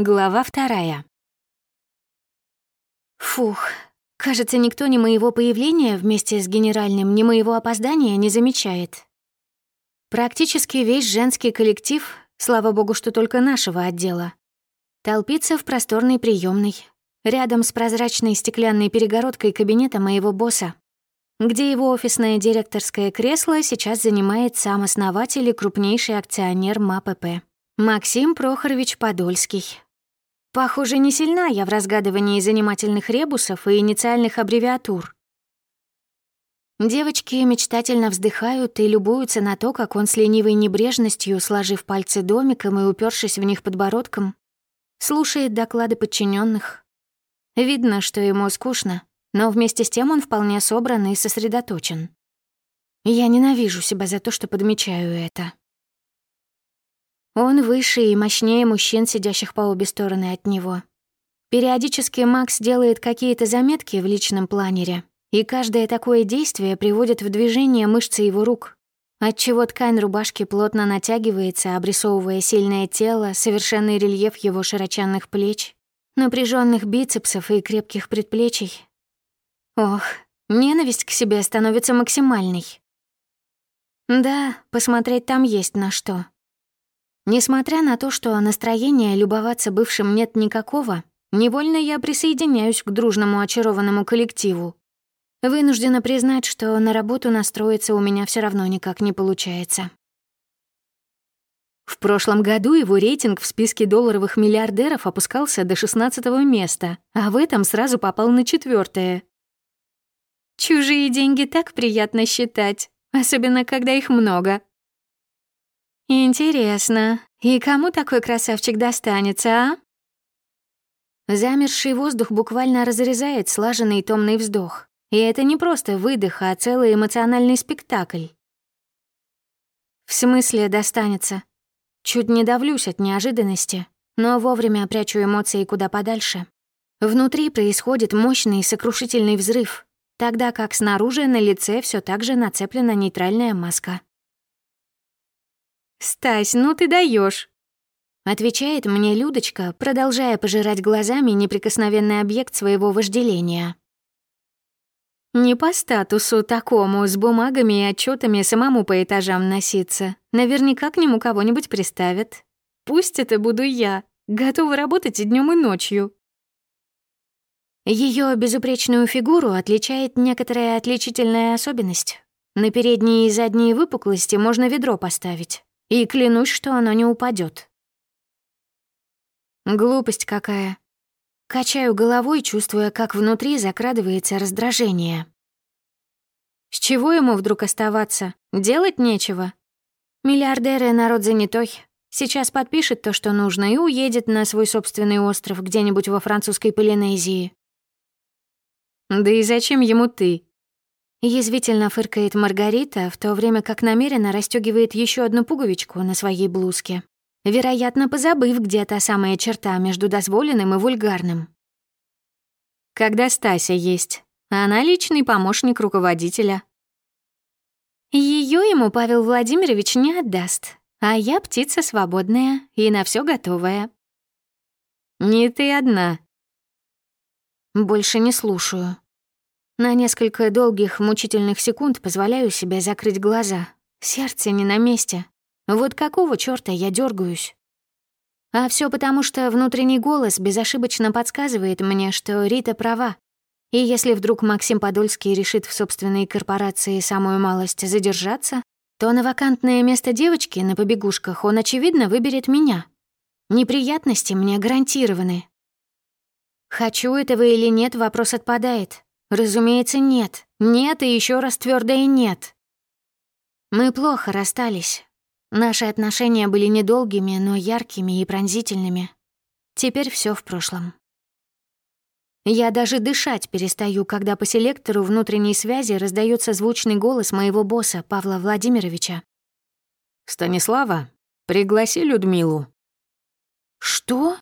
Глава вторая. Фух, кажется, никто ни моего появления вместе с генеральным, ни моего опоздания не замечает. Практически весь женский коллектив, слава богу, что только нашего отдела, толпится в просторной приемной, рядом с прозрачной стеклянной перегородкой кабинета моего босса, где его офисное директорское кресло сейчас занимает сам основатель и крупнейший акционер МАПП. Максим Прохорович Подольский, Похоже, не сильна я в разгадывании занимательных ребусов и инициальных аббревиатур. Девочки мечтательно вздыхают и любуются на то, как он с ленивой небрежностью, сложив пальцы домиком и упершись в них подбородком, слушает доклады подчиненных. Видно, что ему скучно, но вместе с тем он вполне собран и сосредоточен. Я ненавижу себя за то, что подмечаю это. Он выше и мощнее мужчин, сидящих по обе стороны от него. Периодически Макс делает какие-то заметки в личном планере, и каждое такое действие приводит в движение мышцы его рук, отчего ткань рубашки плотно натягивается, обрисовывая сильное тело, совершенный рельеф его широченных плеч, напряженных бицепсов и крепких предплечий. Ох, ненависть к себе становится максимальной. Да, посмотреть там есть на что. Несмотря на то, что настроения любоваться бывшим нет никакого, невольно я присоединяюсь к дружному очарованному коллективу. Вынуждена признать, что на работу настроиться у меня все равно никак не получается. В прошлом году его рейтинг в списке долларовых миллиардеров опускался до 16 места, а в этом сразу попал на четвертое. Чужие деньги так приятно считать, особенно когда их много. Интересно, и кому такой красавчик достанется, а? Замерший воздух буквально разрезает слаженный томный вздох. И это не просто выдох, а целый эмоциональный спектакль. В смысле достанется? Чуть не давлюсь от неожиданности, но вовремя прячу эмоции куда подальше. Внутри происходит мощный сокрушительный взрыв, тогда как снаружи на лице все так же нацеплена нейтральная маска. «Стась, ну ты даешь, отвечает мне Людочка, продолжая пожирать глазами неприкосновенный объект своего вожделения. Не по статусу такому, с бумагами и отчетами самому по этажам носиться. Наверняка к нему кого-нибудь приставят. Пусть это буду я, готова работать и днем, и ночью. Ее безупречную фигуру отличает некоторая отличительная особенность. На передние и задние выпуклости можно ведро поставить. И клянусь, что оно не упадет. Глупость какая. Качаю головой, чувствуя, как внутри закрадывается раздражение. С чего ему вдруг оставаться? Делать нечего. Миллиардеры — народ занятой. Сейчас подпишет то, что нужно, и уедет на свой собственный остров где-нибудь во французской Полинезии. Да и зачем ему ты? Язвительно фыркает Маргарита, в то время как намеренно расстёгивает еще одну пуговичку на своей блузке. Вероятно, позабыв, где та самая черта между дозволенным и вульгарным. Когда Стася есть, она личный помощник руководителя. Ее ему Павел Владимирович не отдаст, а я птица свободная и на все готовая. Не ты одна. Больше не слушаю. На несколько долгих, мучительных секунд позволяю себе закрыть глаза. Сердце не на месте. Вот какого чёрта я дергаюсь? А все потому, что внутренний голос безошибочно подсказывает мне, что Рита права. И если вдруг Максим Подольский решит в собственной корпорации самую малость задержаться, то на вакантное место девочки на побегушках он, очевидно, выберет меня. Неприятности мне гарантированы. Хочу этого или нет, вопрос отпадает. Разумеется, нет. Нет и еще раз твердое нет. Мы плохо расстались. Наши отношения были недолгими, но яркими и пронзительными. Теперь все в прошлом. Я даже дышать перестаю, когда по селектору внутренней связи раздается звучный голос моего босса Павла Владимировича. «Станислава, пригласи Людмилу». «Что?»